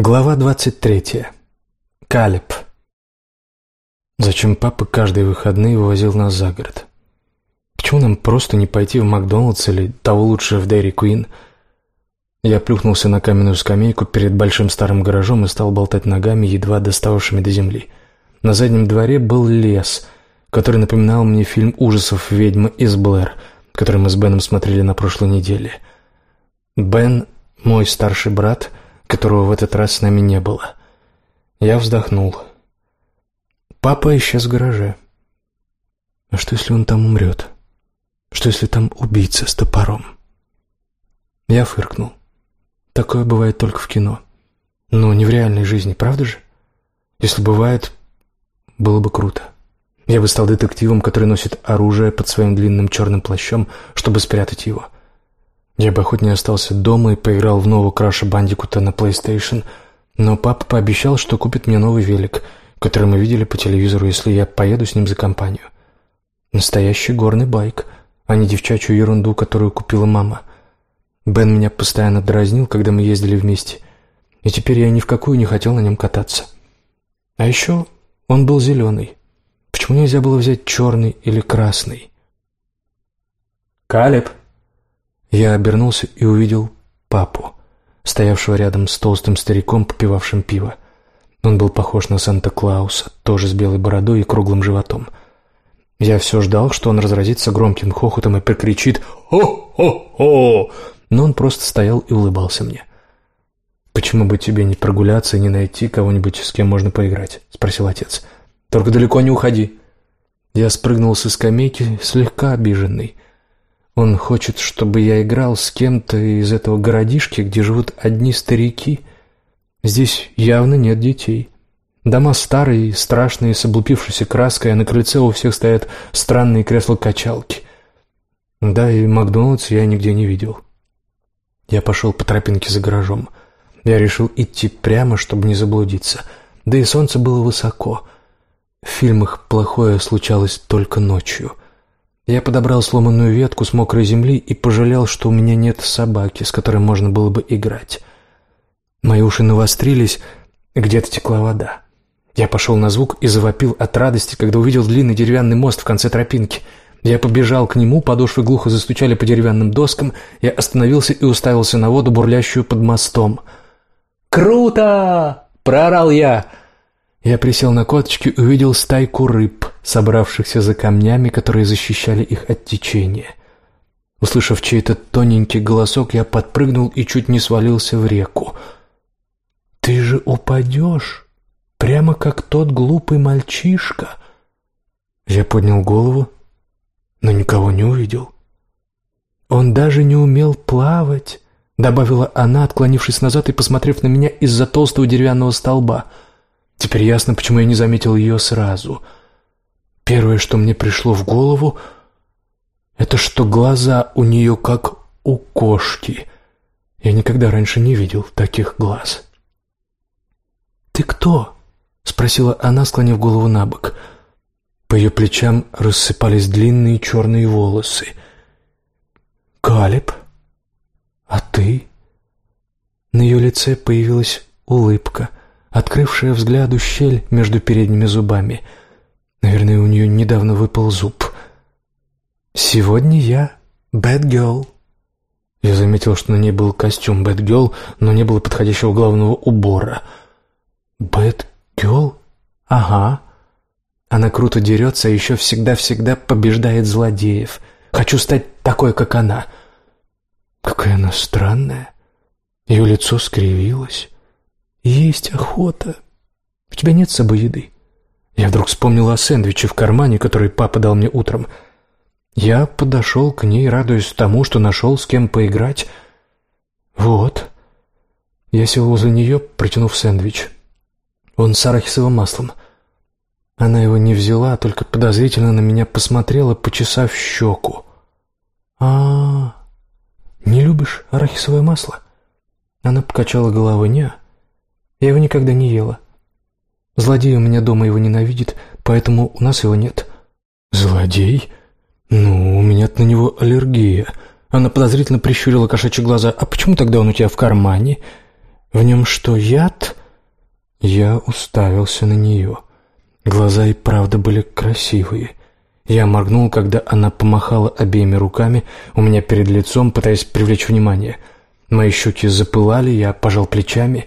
Глава двадцать третья. Калеб. Зачем папа каждые выходные вывозил нас за город? Почему нам просто не пойти в Макдональдс или того лучше в Дэйри Куин? Я плюхнулся на каменную скамейку перед большим старым гаражом и стал болтать ногами, едва доставшими до земли. На заднем дворе был лес, который напоминал мне фильм ужасов «Ведьма из Блэр», который мы с Беном смотрели на прошлой неделе. Бен, мой старший брат — которого в этот раз с нами не было. Я вздохнул. Папа исчез в гараже. А что, если он там умрет? Что, если там убийца с топором? Я фыркнул. Такое бывает только в кино. Но не в реальной жизни, правда же? Если бывает, было бы круто. Я бы стал детективом, который носит оружие под своим длинным черным плащом, чтобы спрятать его. Я бы хоть не остался дома и поиграл в нового Краша Бандикута на PlayStation, но папа пообещал, что купит мне новый велик, который мы видели по телевизору, если я поеду с ним за компанию. Настоящий горный байк, а не девчачью ерунду, которую купила мама. Бен меня постоянно дразнил, когда мы ездили вместе, и теперь я ни в какую не хотел на нем кататься. А еще он был зеленый. Почему нельзя было взять черный или красный? «Калеб!» Я обернулся и увидел папу, стоявшего рядом с толстым стариком, попивавшим пиво. Он был похож на Санта-Клауса, тоже с белой бородой и круглым животом. Я все ждал, что он разразится громким хохотом и прикричит «Хо-хо-хо!», но он просто стоял и улыбался мне. «Почему бы тебе не прогуляться и не найти кого-нибудь, с кем можно поиграть?» — спросил отец. «Только далеко не уходи». Я спрыгнул со скамейки, слегка обиженный. Он хочет, чтобы я играл с кем-то из этого городишки, где живут одни старики. Здесь явно нет детей. Дома старые, страшные, с облупившейся краской, а на крыльце у всех стоят странные кресла-качалки. Да, и Макдональдс я нигде не видел. Я пошел по тропинке за гаражом. Я решил идти прямо, чтобы не заблудиться. Да и солнце было высоко. В фильмах плохое случалось только ночью — я подобрал сломанную ветку с мокрой земли и пожалел, что у меня нет собаки, с которой можно было бы играть. Мои уши навострились, где-то текла вода. Я пошел на звук и завопил от радости, когда увидел длинный деревянный мост в конце тропинки. Я побежал к нему, подошвы глухо застучали по деревянным доскам, я остановился и уставился на воду, бурлящую под мостом. «Круто!» — проорал я. Я присел на корточки и увидел стайку рыб, собравшихся за камнями, которые защищали их от течения. Услышав чей-то тоненький голосок, я подпрыгнул и чуть не свалился в реку. «Ты же упадешь, прямо как тот глупый мальчишка!» Я поднял голову, но никого не увидел. «Он даже не умел плавать», — добавила она, отклонившись назад и посмотрев на меня из-за толстого деревянного столба — Теперь ясно, почему я не заметил ее сразу. Первое, что мне пришло в голову, это что глаза у нее как у кошки. Я никогда раньше не видел таких глаз. «Ты кто?» — спросила она, склонив голову на бок. По ее плечам рассыпались длинные черные волосы. «Калеб? А ты?» На ее лице появилась улыбка — открывшая взгляду щель между передними зубами. Наверное, у нее недавно выпал зуб. «Сегодня я Бэтгелл». Я заметил, что на ней был костюм Бэтгелл, но не было подходящего головного убора. «Бэтгелл? Ага». Она круто дерется, а еще всегда-всегда побеждает злодеев. Хочу стать такой, как она. Какая она странная. Ее лицо скривилось. «Есть охота. У тебя нет с собой еды?» Я вдруг вспомнил о сэндвиче в кармане, который папа дал мне утром. Я подошел к ней, радуясь тому, что нашел с кем поиграть. «Вот». Я сел возле нее, протянув сэндвич. Он с арахисовым маслом. Она его не взяла, только подозрительно на меня посмотрела, почесав щеку. а, -а, -а не любишь арахисовое масло?» Она покачала головой, «не, я его никогда не ела. Злодей у меня дома его ненавидит, поэтому у нас его нет». «Злодей? Ну, у меня на него аллергия». Она подозрительно прищурила кошачьи глаза. «А почему тогда он у тебя в кармане?» В нем что, яд?» Я уставился на нее. Глаза и правда были красивые. Я моргнул, когда она помахала обеими руками у меня перед лицом, пытаясь привлечь внимание. Мои щеки запылали, я пожал плечами.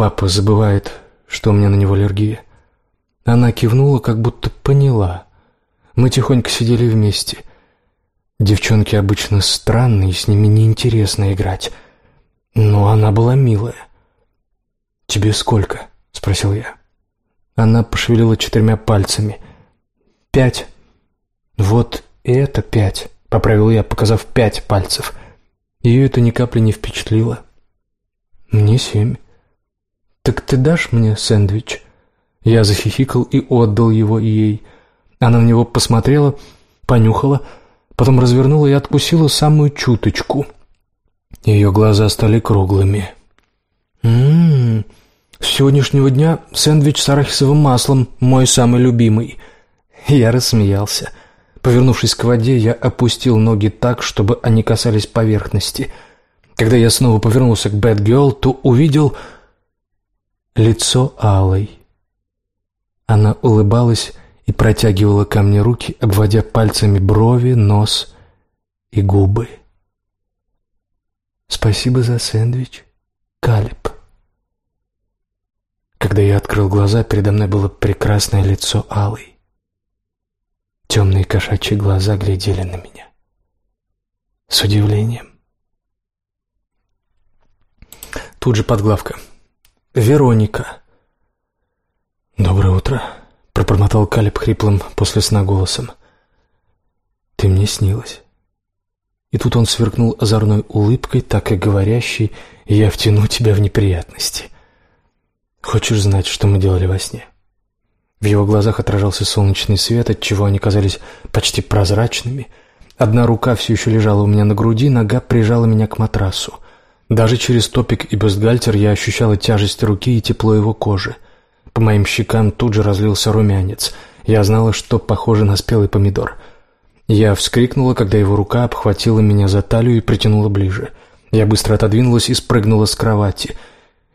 Папа забывает, что у меня на него аллергия. Она кивнула, как будто поняла. Мы тихонько сидели вместе. Девчонки обычно странные, с ними неинтересно играть. Но она была милая. «Тебе сколько?» — спросил я. Она пошевелила четырьмя пальцами. «Пять». «Вот это пять», — поправил я, показав пять пальцев. Ее это ни капли не впечатлило. «Мне семь». «Так ты дашь мне сэндвич?» Я захихикал и отдал его ей. Она на него посмотрела, понюхала, потом развернула и откусила самую чуточку. Ее глаза стали круглыми. «М-м-м, с сегодняшнего дня сэндвич с арахисовым маслом, мой самый любимый». Я рассмеялся. Повернувшись к воде, я опустил ноги так, чтобы они касались поверхности. Когда я снова повернулся к Бэт Гелл, то увидел лицо Алой. Она улыбалась и протягивала ко мне руки, обводя пальцами брови, нос и губы. «Спасибо за сэндвич, Калиб». Когда я открыл глаза, передо мной было прекрасное лицо Алой. Темные кошачьи глаза глядели на меня. С удивлением. Тут же подглавка. «Вероника». «Доброе утро», — пробормотал Калиб хриплым после сна голосом. «Ты мне снилась». И тут он сверкнул озорной улыбкой, так и говорящей, «Я втяну тебя в неприятности». «Хочешь знать, что мы делали во сне?» В его глазах отражался солнечный свет, отчего они казались почти прозрачными. Одна рука все еще лежала у меня на груди, нога прижала меня к матрасу. Даже через топик и бюстгальтер я ощущала тяжесть руки и тепло его кожи. По моим щекам тут же разлился румянец. Я знала, что похоже на спелый помидор. Я вскрикнула, когда его рука обхватила меня за талию и притянула ближе. Я быстро отодвинулась и спрыгнула с кровати.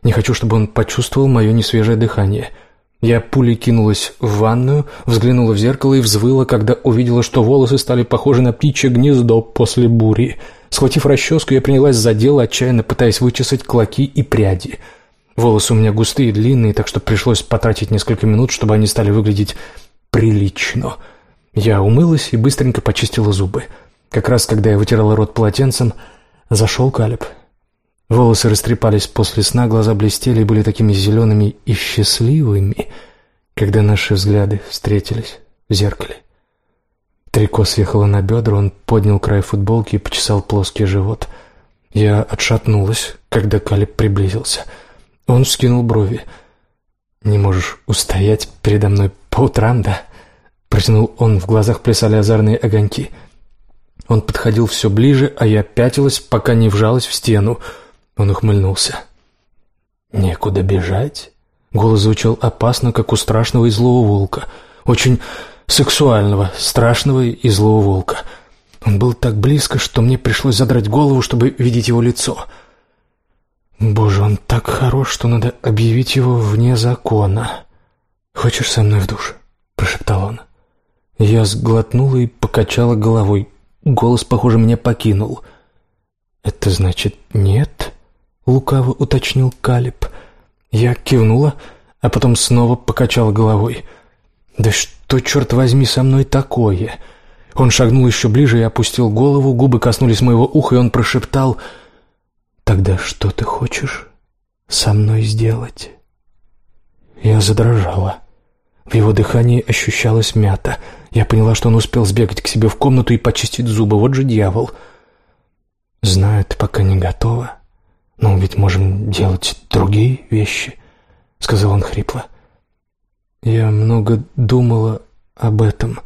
Не хочу, чтобы он почувствовал мое несвежее дыхание — я пулей кинулась в ванную, взглянула в зеркало и взвыла, когда увидела, что волосы стали похожи на птичье гнездо после бури. Схватив расческу, я принялась за дело, отчаянно пытаясь вычесать клоки и пряди. Волосы у меня густые и длинные, так что пришлось потратить несколько минут, чтобы они стали выглядеть прилично. Я умылась и быстренько почистила зубы. Как раз, когда я вытирала рот полотенцем, зашел Калеб. Волосы растрепались после сна, глаза блестели и были такими зелеными и счастливыми, когда наши взгляды встретились в зеркале. Трико съехало на бедра, он поднял край футболки и почесал плоский живот. Я отшатнулась, когда Калиб приблизился. Он вскинул брови. «Не можешь устоять передо мной по утрам, да?» Протянул он, в глазах плясали озорные огоньки. Он подходил все ближе, а я пятилась, пока не вжалась в стену — он ухмыльнулся. «Некуда бежать?» Голос звучал опасно, как у страшного и злого волка. Очень сексуального, страшного и злого волка. Он был так близко, что мне пришлось задрать голову, чтобы видеть его лицо. «Боже, он так хорош, что надо объявить его вне закона». «Хочешь со мной в душ?» — прошептал он. Я сглотнула и покачала головой. Голос, похоже, меня покинул. «Это значит нет?» — лукаво уточнил Калиб. Я кивнула, а потом снова покачала головой. «Да что, черт возьми, со мной такое?» Он шагнул еще ближе и опустил голову, губы коснулись моего уха, и он прошептал «Тогда что ты хочешь со мной сделать?» Я задрожала. В его дыхании ощущалась мята. Я поняла, что он успел сбегать к себе в комнату и почистить зубы. Вот же дьявол. «Знаю, ты пока не готова», «Ну, ведь можем делать другие вещи», — сказал он хрипло. «Я много думала об этом.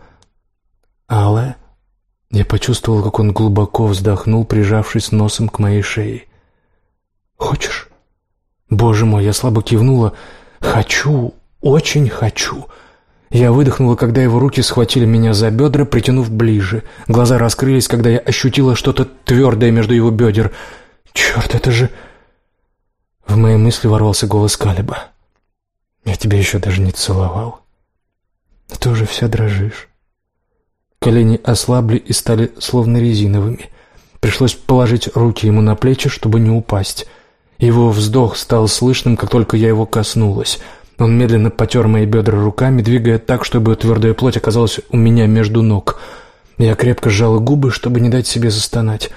Але...» Я почувствовал, как он глубоко вздохнул, прижавшись носом к моей шее. «Хочешь?» «Боже мой!» Я слабо кивнула. «Хочу! Очень хочу!» Я выдохнула, когда его руки схватили меня за бедра, притянув ближе. Глаза раскрылись, когда я ощутила что-то твердое между его бедер — Черт, это же... В мои мысли ворвался голос Калиба. «Я тебя еще даже не целовал. Ты уже вся дрожишь». Колени ослабли и стали словно резиновыми. Пришлось положить руки ему на плечи, чтобы не упасть. Его вздох стал слышным, как только я его коснулась. Он медленно потер мои бедра руками, двигая так, чтобы твердая плоть оказалась у меня между ног. Я крепко сжала губы, чтобы не дать себе застонать.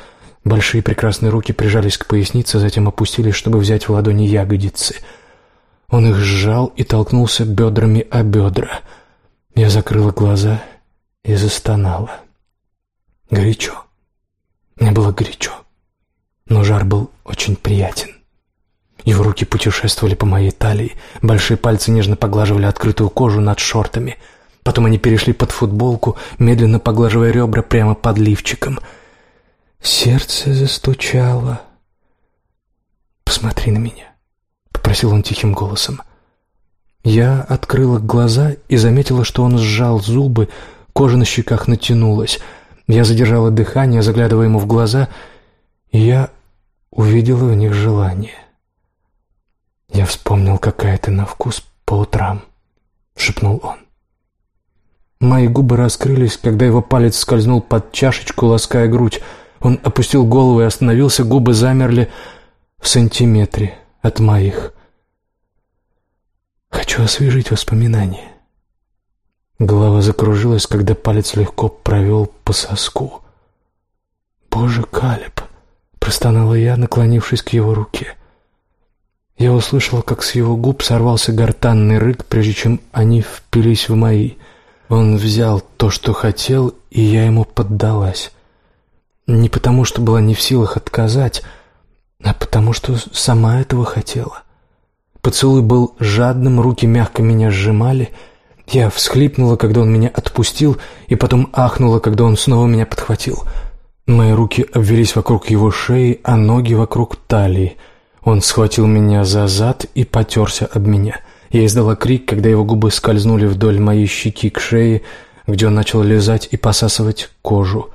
Большие прекрасные руки прижались к пояснице, затем опустились, чтобы взять в ладони ягодицы. Он их сжал и толкнулся бедрами о бедра. Я закрыла глаза и застонала. Горячо. Мне было горячо, но жар был очень приятен. Его руки путешествовали по моей талии, большие пальцы нежно поглаживали открытую кожу над шортами. Потом они перешли под футболку, медленно поглаживая ребра прямо под лифчиком. Сердце застучало. «Посмотри на меня», — попросил он тихим голосом. Я открыла глаза и заметила, что он сжал зубы, кожа на щеках натянулась. Я задержала дыхание, заглядывая ему в глаза, и я увидела в них желание. «Я вспомнил, какая ты на вкус по утрам», — шепнул он. Мои губы раскрылись, когда его палец скользнул под чашечку, лаская грудь. Он опустил голову и остановился, губы замерли в сантиметре от моих. Хочу освежить воспоминания. Голова закружилась, когда палец легко провел по соску. «Боже, Калеб!» — простонала я, наклонившись к его руке. Я услышала, как с его губ сорвался гортанный рык, прежде чем они впились в мои. Он взял то, что хотел, и я ему поддалась. Не потому, что была не в силах отказать, а потому, что сама этого хотела. Поцелуй был жадным, руки мягко меня сжимали. Я всхлипнула, когда он меня отпустил, и потом ахнула, когда он снова меня подхватил. Мои руки обвелись вокруг его шеи, а ноги вокруг талии — он схватил меня за зад и потерся об меня. Я издала крик, когда его губы скользнули вдоль моей щеки к шее, где он начал лизать и посасывать кожу.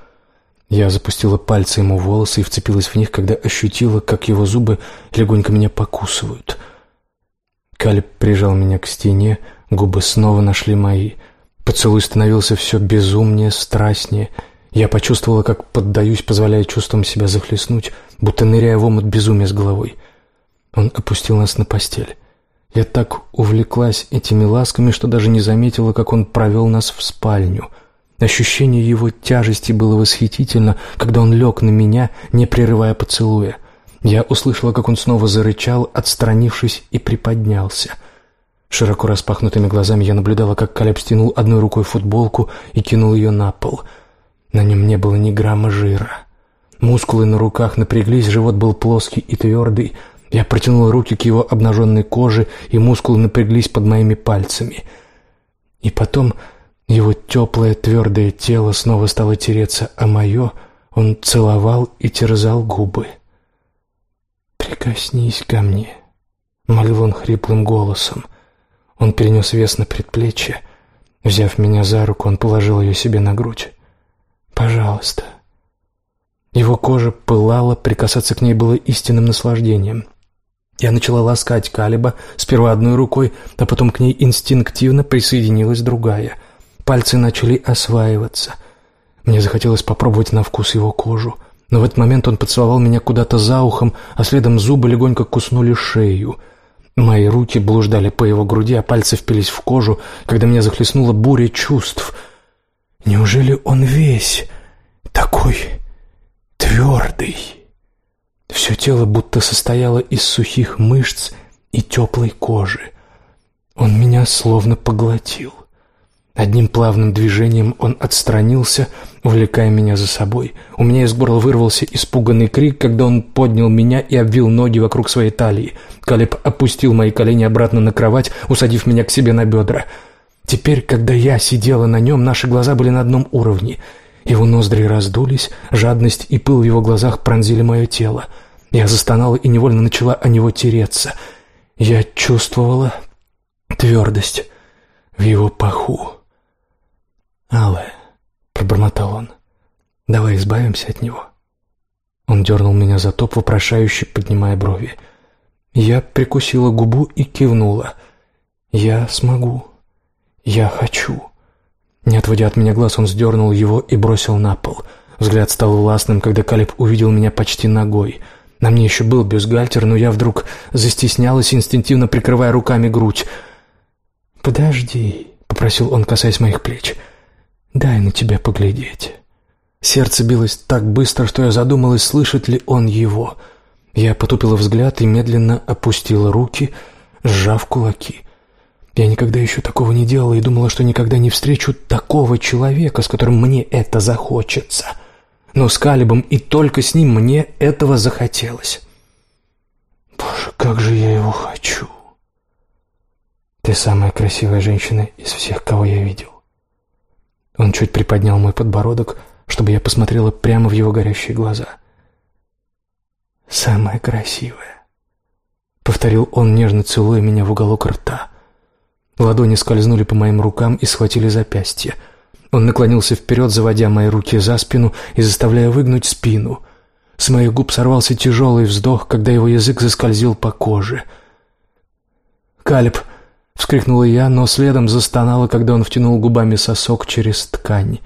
Я запустила пальцы ему в волосы и вцепилась в них, когда ощутила, как его зубы легонько меня покусывают. Калиб прижал меня к стене, губы снова нашли мои. Поцелуй становился все безумнее, страстнее. Я почувствовала, как поддаюсь, позволяя чувствам себя захлестнуть, будто ныряя в омут безумия с головой. Он опустил нас на постель. Я так увлеклась этими ласками, что даже не заметила, как он провел нас в спальню. Ощущение его тяжести было восхитительно, когда он лег на меня, не прерывая поцелуя. Я услышала, как он снова зарычал, отстранившись и приподнялся. Широко распахнутыми глазами я наблюдала, как Калеб стянул одной рукой футболку и кинул ее на пол. На нем не было ни грамма жира. Мускулы на руках напряглись, живот был плоский и твердый, я протянул руки к его обнаженной коже, и мускулы напряглись под моими пальцами. И потом его теплое твердое тело снова стало тереться, а мое он целовал и терзал губы. «Прикоснись ко мне», — молил он хриплым голосом. Он перенес вес на предплечье. Взяв меня за руку, он положил ее себе на грудь. «Пожалуйста». Его кожа пылала, прикасаться к ней было истинным наслаждением. Я начала ласкать Калиба, сперва одной рукой, а потом к ней инстинктивно присоединилась другая. Пальцы начали осваиваться. Мне захотелось попробовать на вкус его кожу, но в этот момент он поцеловал меня куда-то за ухом, а следом зубы легонько куснули шею. Мои руки блуждали по его груди, а пальцы впились в кожу, когда меня захлестнула буря чувств. Неужели он весь такой твердый? Все тело будто состояло из сухих мышц и теплой кожи. Он меня словно поглотил. Одним плавным движением он отстранился, увлекая меня за собой. У меня из горла вырвался испуганный крик, когда он поднял меня и обвил ноги вокруг своей талии. Калеб опустил мои колени обратно на кровать, усадив меня к себе на бедра. Теперь, когда я сидела на нем, наши глаза были на одном уровне — его ноздри раздулись, жадность и пыл в его глазах пронзили мое тело. Я застонала и невольно начала о него тереться. Я чувствовала твердость в его паху. «Алая», — пробормотал он, — «давай избавимся от него». Он дернул меня за топ, вопрошающе поднимая брови. Я прикусила губу и кивнула. «Я смогу. Я хочу». Не отводя от меня глаз, он сдернул его и бросил на пол. Взгляд стал властным, когда Калиб увидел меня почти ногой. На мне еще был бюстгальтер, но я вдруг застеснялась, инстинктивно прикрывая руками грудь. «Подожди», — попросил он, касаясь моих плеч. «Дай на тебя поглядеть». Сердце билось так быстро, что я задумалась, слышит ли он его. Я потупила взгляд и медленно опустила руки, сжав кулаки. Я никогда еще такого не делала и думала, что никогда не встречу такого человека, с которым мне это захочется. Но с Калибом и только с ним мне этого захотелось. Боже, как же я его хочу. Ты самая красивая женщина из всех, кого я видел. Он чуть приподнял мой подбородок, чтобы я посмотрела прямо в его горящие глаза. «Самая красивая», — повторил он, нежно целуя меня в уголок рта. Ладони скользнули по моим рукам и схватили запястье. Он наклонился вперед, заводя мои руки за спину и заставляя выгнуть спину. С моих губ сорвался тяжелый вздох, когда его язык заскользил по коже. «Калеб!» — вскрикнула я, но следом застонала, когда он втянул губами сосок через ткань.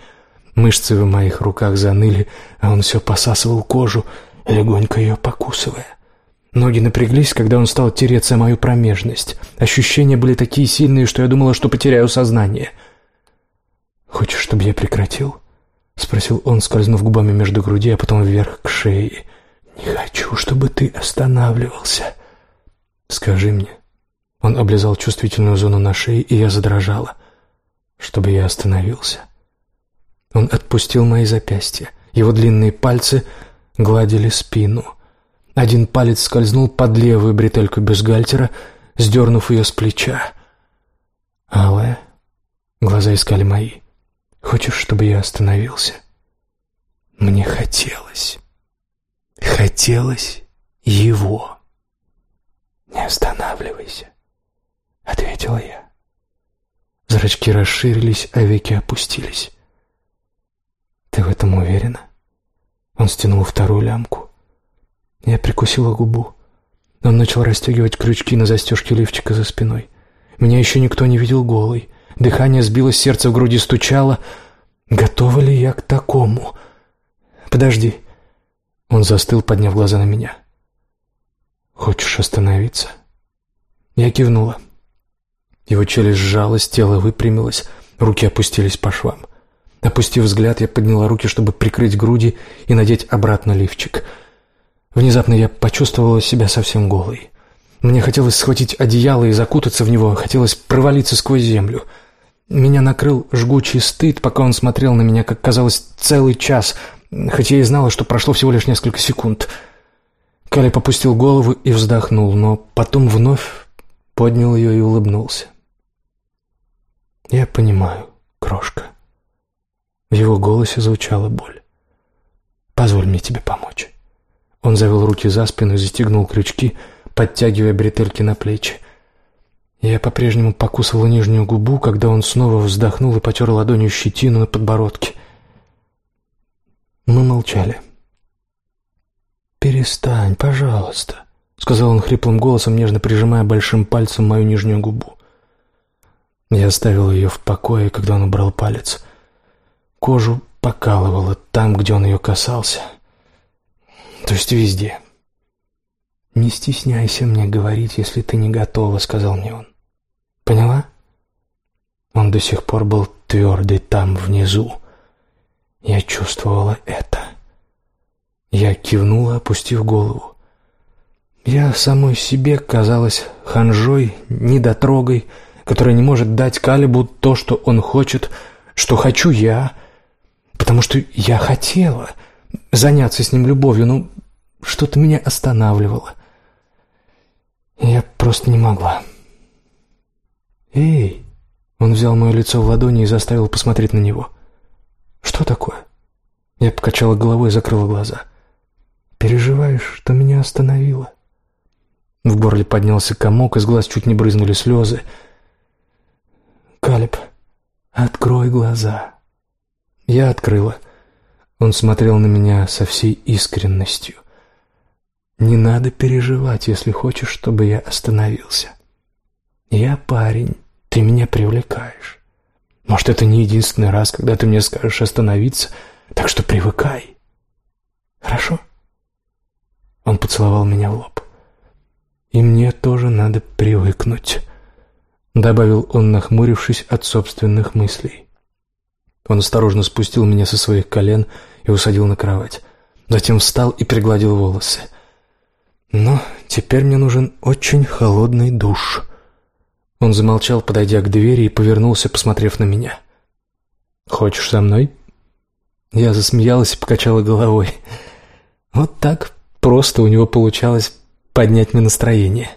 Мышцы в моих руках заныли, а он все посасывал кожу, легонько ее покусывая. Ноги напряглись, когда он стал тереться мою промежность. Ощущения были такие сильные, что я думала, что потеряю сознание. «Хочешь, чтобы я прекратил?» — спросил он, скользнув губами между груди, а потом вверх к шее. «Не хочу, чтобы ты останавливался». «Скажи мне». Он облизал чувствительную зону на шее, и я задрожала. «Чтобы я остановился». Он отпустил мои запястья. Его длинные пальцы гладили спину — один палец скользнул под левую бретельку бюстгальтера, сдернув ее с плеча. «Алая?» Глаза искали мои. «Хочешь, чтобы я остановился?» Мне хотелось. Хотелось его. «Не останавливайся», — ответила я. Зрачки расширились, а веки опустились. «Ты в этом уверена?» Он стянул вторую лямку. Я прикусила губу. Он начал расстегивать крючки на застежке лифчика за спиной. Меня еще никто не видел голой. Дыхание сбилось, сердце в груди стучало. Готова ли я к такому? Подожди. Он застыл, подняв глаза на меня. Хочешь остановиться? Я кивнула. Его челюсть сжалась, тело выпрямилось, руки опустились по швам. Опустив взгляд, я подняла руки, чтобы прикрыть груди и надеть обратно лифчик — Внезапно я почувствовала себя совсем голой. Мне хотелось схватить одеяло и закутаться в него, хотелось провалиться сквозь землю. Меня накрыл жгучий стыд, пока он смотрел на меня, как казалось, целый час, хотя я и знала, что прошло всего лишь несколько секунд. Калеб попустил голову и вздохнул, но потом вновь поднял ее и улыбнулся. «Я понимаю, крошка». В его голосе звучала боль. «Позволь мне тебе помочь». Он завел руки за спину и застегнул крючки, подтягивая бретельки на плечи. Я по-прежнему покусывала нижнюю губу, когда он снова вздохнул и потер ладонью щетину на подбородке. Мы молчали. «Перестань, пожалуйста», — сказал он хриплым голосом, нежно прижимая большим пальцем мою нижнюю губу. Я оставил ее в покое, когда он убрал палец. Кожу покалывало там, где он ее касался — то есть везде. «Не стесняйся мне говорить, если ты не готова», — сказал мне он. «Поняла?» Он до сих пор был твердый там, внизу. Я чувствовала это. Я кивнула, опустив голову. Я самой себе казалась ханжой, недотрогой, которая не может дать Калибу то, что он хочет, что хочу я, потому что я хотела — заняться с ним любовью, но что-то меня останавливало. Я просто не могла. «Эй!» Он взял мое лицо в ладони и заставил посмотреть на него. «Что такое?» Я покачала головой и закрыла глаза. «Переживаешь, что меня остановило?» В горле поднялся комок, из глаз чуть не брызнули слезы. «Калеб, открой глаза!» Я открыла. Он смотрел на меня со всей искренностью. Не надо переживать, если хочешь, чтобы я остановился. Я парень, ты меня привлекаешь. Может, это не единственный раз, когда ты мне скажешь остановиться, так что привыкай. Хорошо? Он поцеловал меня в лоб. И мне тоже надо привыкнуть, добавил он, нахмурившись от собственных мыслей. Он осторожно спустил меня со своих колен и усадил на кровать. Затем встал и пригладил волосы. Но теперь мне нужен очень холодный душ. Он замолчал, подойдя к двери, и повернулся, посмотрев на меня. «Хочешь со мной?» Я засмеялась и покачала головой. Вот так просто у него получалось поднять мне настроение.